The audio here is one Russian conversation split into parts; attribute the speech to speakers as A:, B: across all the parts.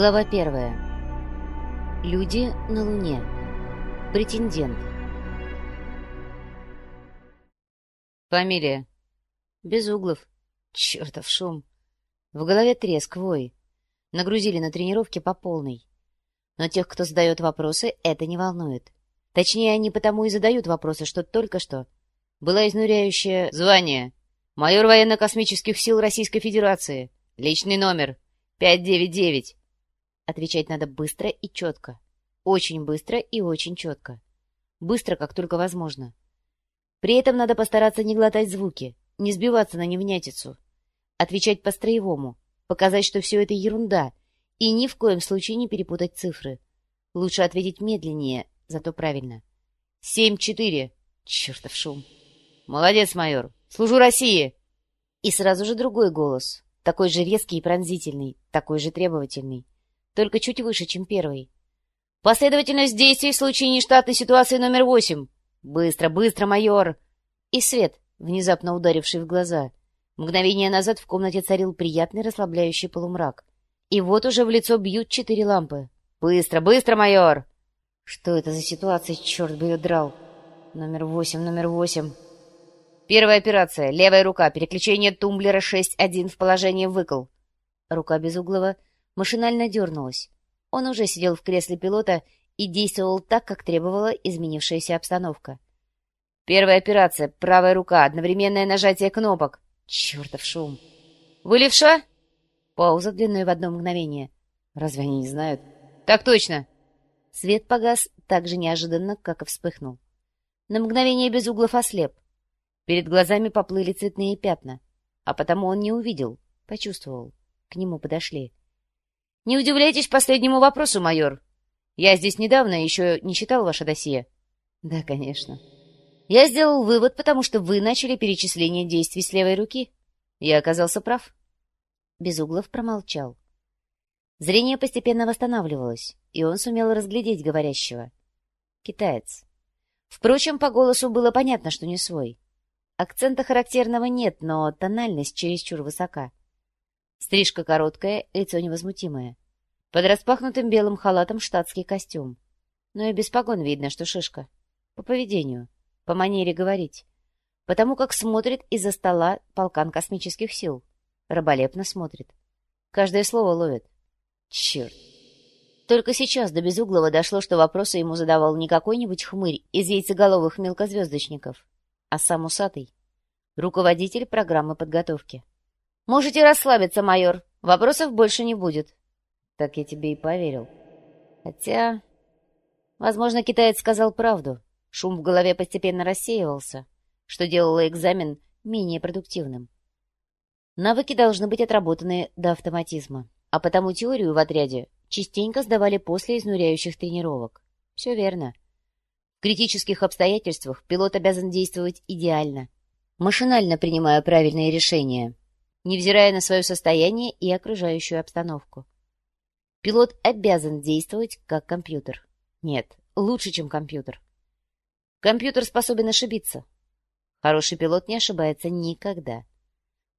A: Глава первая. Люди на Луне. Претендент. Фамилия. Безуглов. Чертов шум. В голове треск, вой. Нагрузили на тренировке по полной. Но тех, кто задает вопросы, это не волнует. Точнее, они потому и задают вопросы, что только что была изнуряющее звание. Майор военно-космических сил Российской Федерации. Личный номер. 599. Отвечать надо быстро и четко. Очень быстро и очень четко. Быстро, как только возможно. При этом надо постараться не глотать звуки, не сбиваться на невнятицу. Отвечать по-строевому, показать, что все это ерунда, и ни в коем случае не перепутать цифры. Лучше ответить медленнее, зато правильно. «Семь-четыре!» Чертов шум. «Молодец, майор! Служу России!» И сразу же другой голос, такой же резкий и пронзительный, такой же требовательный только чуть выше, чем первый. «Последовательность действий в случае нештатной ситуации номер восемь!» «Быстро, быстро, майор!» И свет, внезапно ударивший в глаза. Мгновение назад в комнате царил приятный расслабляющий полумрак. И вот уже в лицо бьют четыре лампы. «Быстро, быстро, майор!» Что это за ситуация, черт бы ее драл? Номер восемь, номер восемь. Первая операция. Левая рука. Переключение тумблера 6-1 в положение выкл. Рука Безуглова машинально дернулась. Он уже сидел в кресле пилота и действовал так, как требовала изменившаяся обстановка. «Первая операция. Правая рука. Одновременное нажатие кнопок. Чертов шум!» «Вы левша?» Пауза длиной в одно мгновение. «Разве они не знают?» «Так точно!» Свет погас так же неожиданно, как и вспыхнул. На мгновение без углов ослеп. Перед глазами поплыли цветные пятна, а потому он не увидел, почувствовал. К нему подошли. Не удивляйтесь последнему вопросу, майор. Я здесь недавно еще не читал ваше досье. Да, конечно. Я сделал вывод, потому что вы начали перечисление действий с левой руки. Я оказался прав. Безуглов промолчал. Зрение постепенно восстанавливалось, и он сумел разглядеть говорящего. Китаец. Впрочем, по голосу было понятно, что не свой. Акцента характерного нет, но тональность чересчур высока. Стрижка короткая, лицо невозмутимое. Под распахнутым белым халатом штатский костюм. Но и без погон видно, что шишка. По поведению, по манере говорить. Потому как смотрит из-за стола полкан космических сил. Раболепно смотрит. Каждое слово ловит. Черт. Только сейчас до Безуглого дошло, что вопросы ему задавал не какой-нибудь хмырь из яйцеголовых мелкозвездочников, а сам усатый. Руководитель программы подготовки. «Можете расслабиться, майор. Вопросов больше не будет». «Так я тебе и поверил». Хотя... Возможно, китаец сказал правду. Шум в голове постепенно рассеивался, что делало экзамен менее продуктивным. Навыки должны быть отработаны до автоматизма, а потому теорию в отряде частенько сдавали после изнуряющих тренировок. Все верно. В критических обстоятельствах пилот обязан действовать идеально, машинально принимая правильные решения, невзирая на свое состояние и окружающую обстановку. Пилот обязан действовать как компьютер. Нет, лучше, чем компьютер. Компьютер способен ошибиться. Хороший пилот не ошибается никогда.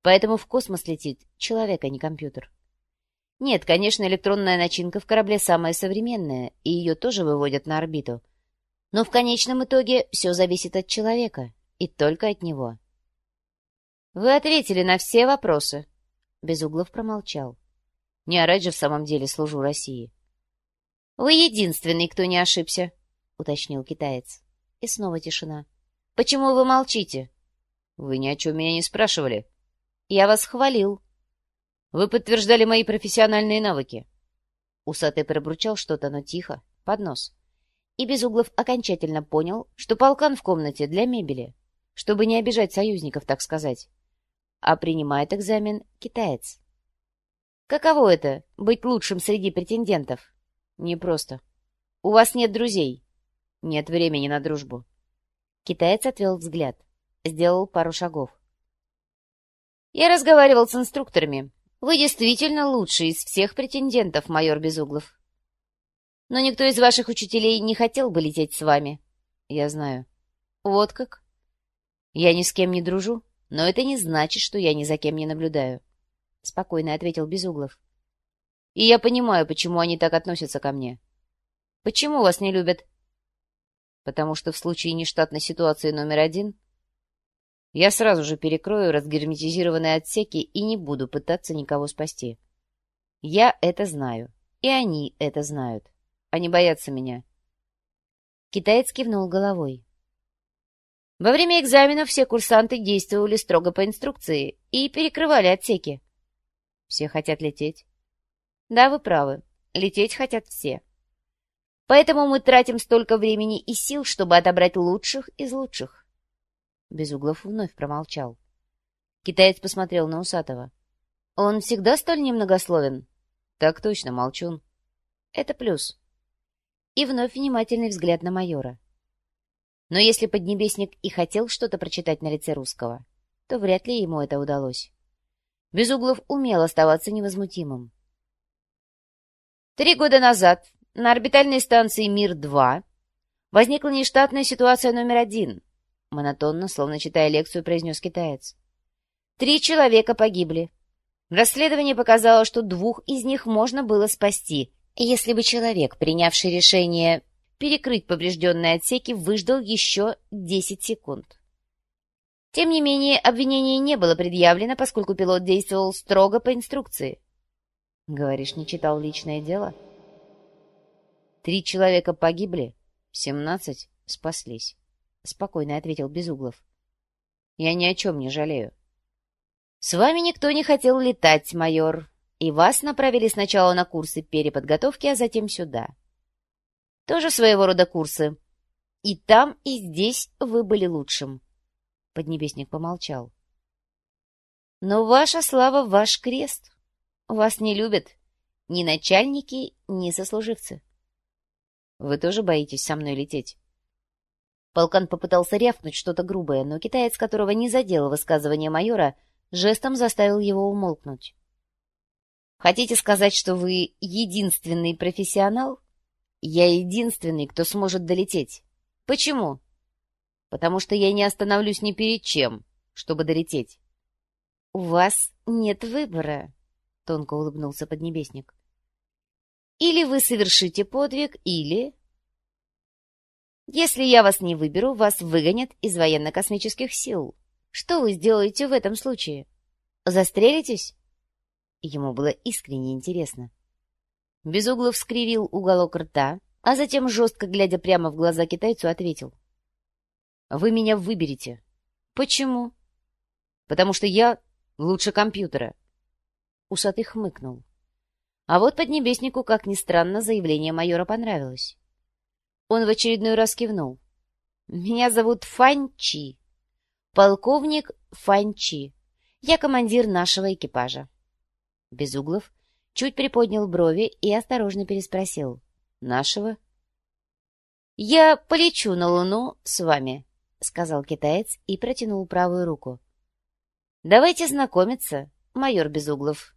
A: Поэтому в космос летит человек, а не компьютер. Нет, конечно, электронная начинка в корабле самая современная, и ее тоже выводят на орбиту. Но в конечном итоге все зависит от человека, и только от него. «Вы ответили на все вопросы». Безуглов промолчал. «Не орать же в самом деле служу России». «Вы единственный, кто не ошибся», — уточнил китаец. И снова тишина. «Почему вы молчите?» «Вы ни о чем меня не спрашивали». «Я вас хвалил». «Вы подтверждали мои профессиональные навыки». Усатый пробручал что-то, но тихо, под нос. И Безуглов окончательно понял, что полкан в комнате для мебели, чтобы не обижать союзников, так сказать а принимает экзамен китаец. Каково это — быть лучшим среди претендентов? Непросто. У вас нет друзей. Нет времени на дружбу. Китаец отвел взгляд. Сделал пару шагов. Я разговаривал с инструкторами. Вы действительно лучший из всех претендентов, майор Безуглов. Но никто из ваших учителей не хотел бы лететь с вами. Я знаю. Вот как? Я ни с кем не дружу. Но это не значит, что я ни за кем не наблюдаю. — спокойно ответил Безуглов. И я понимаю, почему они так относятся ко мне. Почему вас не любят? Потому что в случае нештатной ситуации номер один я сразу же перекрою разгерметизированные отсеки и не буду пытаться никого спасти. Я это знаю, и они это знают. Они боятся меня. Китаец кивнул головой. Во время экзаменов все курсанты действовали строго по инструкции и перекрывали отсеки. Все хотят лететь. Да, вы правы. Лететь хотят все. Поэтому мы тратим столько времени и сил, чтобы отобрать лучших из лучших. Безуглов вновь промолчал. Китаец посмотрел на Усатого. Он всегда столь немногословен? Так точно, молчун. Это плюс. И вновь внимательный взгляд на майора. Но если Поднебесник и хотел что-то прочитать на лице русского, то вряд ли ему это удалось. Безуглов умел оставаться невозмутимым. Три года назад на орбитальной станции «Мир-2» возникла нештатная ситуация номер один, монотонно, словно читая лекцию, произнес китаец. Три человека погибли. Расследование показало, что двух из них можно было спасти, если бы человек, принявший решение перекрыть поврежденные отсеки, выждал еще 10 секунд. Тем не менее, обвинение не было предъявлено, поскольку пилот действовал строго по инструкции. Говоришь, не читал личное дело? Три человека погибли, семнадцать спаслись. Спокойно ответил Безуглов. Я ни о чем не жалею. С вами никто не хотел летать, майор, и вас направили сначала на курсы переподготовки, а затем сюда. Тоже своего рода курсы. И там, и здесь вы были лучшим. Поднебесник помолчал. Но ваша слава — ваш крест. Вас не любят ни начальники, ни сослуживцы. Вы тоже боитесь со мной лететь? Полкан попытался рявкнуть что-то грубое, но китаец, которого не задело высказывание майора, жестом заставил его умолкнуть. «Хотите сказать, что вы единственный профессионал? Я единственный, кто сможет долететь. Почему?» потому что я не остановлюсь ни перед чем, чтобы долететь. — У вас нет выбора, — тонко улыбнулся Поднебесник. — Или вы совершите подвиг, или... Если я вас не выберу, вас выгонят из военно-космических сил. Что вы сделаете в этом случае? Застрелитесь? Ему было искренне интересно. Безуглов скривил уголок рта, а затем, жестко глядя прямо в глаза китайцу, ответил. Вы меня выберете. Почему? Потому что я лучше компьютера. Усатый хмыкнул. А вот Поднебеснику, как ни странно, заявление майора понравилось. Он в очередной раз кивнул. «Меня зовут Фанчи. Полковник Фанчи. Я командир нашего экипажа». Безуглов чуть приподнял брови и осторожно переспросил. «Нашего?» «Я полечу на Луну с вами», — сказал китаец и протянул правую руку. — Давайте знакомиться, майор Безуглов.